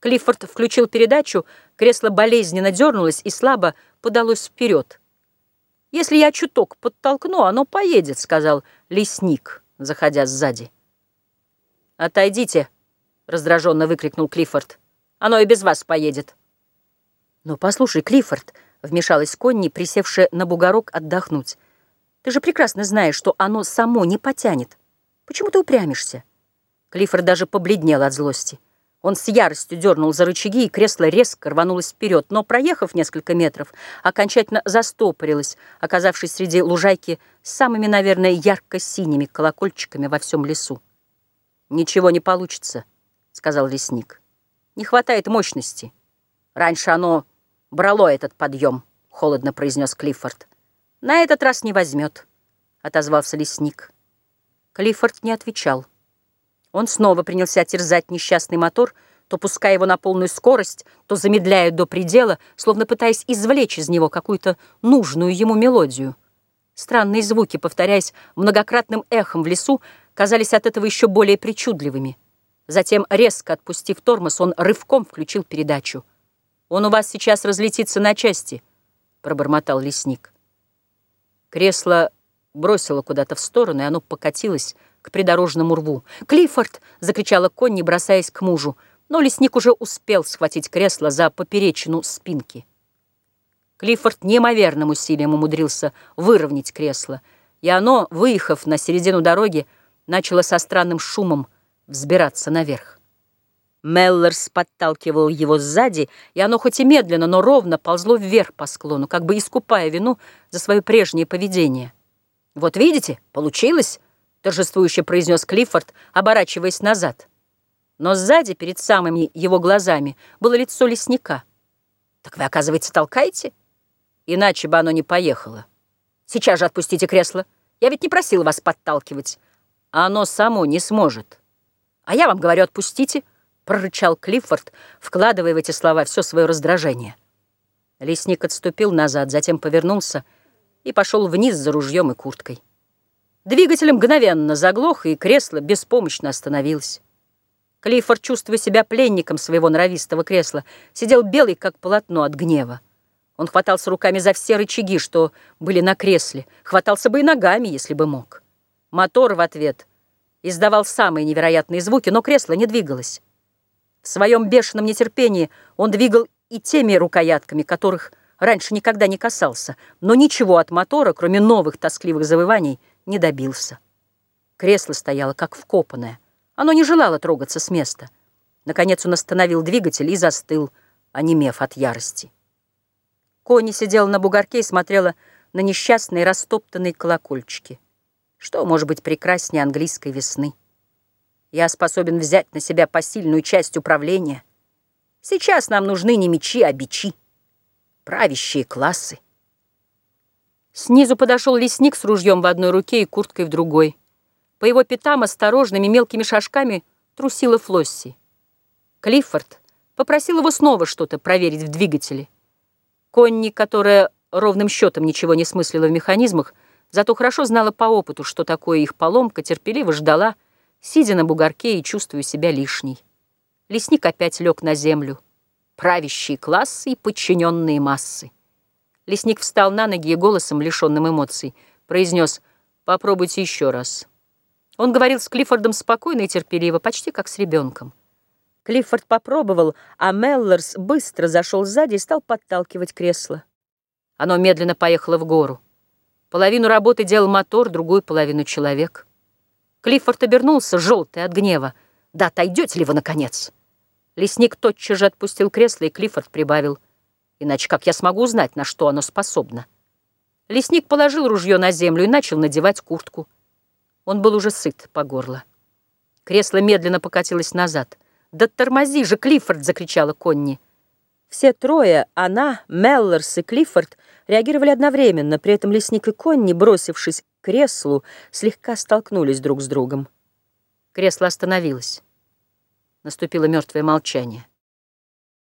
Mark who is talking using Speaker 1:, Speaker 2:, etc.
Speaker 1: Клиффорд включил передачу, кресло болезненно дернулось и слабо подалось вперед. «Если я чуток подтолкну, оно поедет», — сказал лесник, заходя сзади. «Отойдите», — раздраженно выкрикнул Клиффорд. «Оно и без вас поедет». «Но послушай, Клиффорд», — вмешалась Конни, присевшая на бугорок отдохнуть, «ты же прекрасно знаешь, что оно само не потянет. Почему ты упрямишься?» Клиффорд даже побледнел от злости. Он с яростью дернул за рычаги, и кресло резко рванулось вперед, но, проехав несколько метров, окончательно застопорилось, оказавшись среди лужайки с самыми, наверное, ярко-синими колокольчиками во всем лесу. «Ничего не получится», — сказал лесник. «Не хватает мощности. Раньше оно брало этот подъем», — холодно произнес Клиффорд. «На этот раз не возьмет», — отозвался лесник. Клиффорд не отвечал. Он снова принялся терзать несчастный мотор, то пуская его на полную скорость, то замедляя до предела, словно пытаясь извлечь из него какую-то нужную ему мелодию. Странные звуки, повторяясь многократным эхом в лесу, казались от этого еще более причудливыми. Затем, резко отпустив тормоз, он рывком включил передачу. «Он у вас сейчас разлетится на части», — пробормотал лесник. Кресло бросило куда-то в сторону, и оно покатилось, к придорожному рву. «Клиффорд!» — закричала Конни, бросаясь к мужу. Но лесник уже успел схватить кресло за поперечину спинки. Клиффорд неимоверным усилием умудрился выровнять кресло, и оно, выехав на середину дороги, начало со странным шумом взбираться наверх. Меллерс подталкивал его сзади, и оно хоть и медленно, но ровно ползло вверх по склону, как бы искупая вину за свое прежнее поведение. «Вот видите, получилось!» Торжествующе произнес Клиффорд, оборачиваясь назад. Но сзади, перед самыми его глазами, было лицо лесника. «Так вы, оказывается, толкаете? Иначе бы оно не поехало. Сейчас же отпустите кресло. Я ведь не просил вас подталкивать. А оно само не сможет. А я вам говорю, отпустите», — прорычал Клиффорд, вкладывая в эти слова все свое раздражение. Лесник отступил назад, затем повернулся и пошел вниз за ружьем и курткой. Двигатель мгновенно заглох, и кресло беспомощно остановилось. Клиффорд, чувствуя себя пленником своего норовистого кресла, сидел белый, как полотно от гнева. Он хватался руками за все рычаги, что были на кресле, хватался бы и ногами, если бы мог. Мотор в ответ издавал самые невероятные звуки, но кресло не двигалось. В своем бешеном нетерпении он двигал и теми рукоятками, которых раньше никогда не касался, но ничего от мотора, кроме новых тоскливых завываний, не добился. Кресло стояло как вкопанное. Оно не желало трогаться с места. Наконец он остановил двигатель и застыл, онемев от ярости. Кони сидела на бугорке и смотрела на несчастные растоптанные колокольчики. Что может быть прекраснее английской весны? Я способен взять на себя посильную часть управления. Сейчас нам нужны не мечи, а бичи. Правящие классы. Снизу подошел лесник с ружьем в одной руке и курткой в другой. По его пятам осторожными мелкими шажками трусила Флосси. Клиффорд попросил его снова что-то проверить в двигателе. Конни, которая ровным счетом ничего не смыслила в механизмах, зато хорошо знала по опыту, что такое их поломка, терпеливо ждала, сидя на бугорке и чувствуя себя лишней. Лесник опять лег на землю. Правящие классы и подчиненные массы. Лесник встал на ноги и голосом, лишенным эмоций, произнес «Попробуйте еще раз». Он говорил с Клиффордом спокойно и терпеливо, почти как с ребенком. Клиффорд попробовал, а Меллерс быстро зашел сзади и стал подталкивать кресло. Оно медленно поехало в гору. Половину работы делал мотор, другую половину человек. Клиффорд обернулся, желтый от гнева. «Да отойдете ли вы, наконец?» Лесник тотчас же отпустил кресло, и Клиффорд прибавил – Иначе как я смогу узнать, на что оно способно? Лесник положил ружье на землю и начал надевать куртку. Он был уже сыт по горло. Кресло медленно покатилось назад. «Да тормози же, Клиффорд!» — закричала Конни. Все трое, она, Меллерс и Клиффорд, реагировали одновременно, при этом лесник и Конни, бросившись к креслу, слегка столкнулись друг с другом. Кресло остановилось. Наступило мертвое молчание.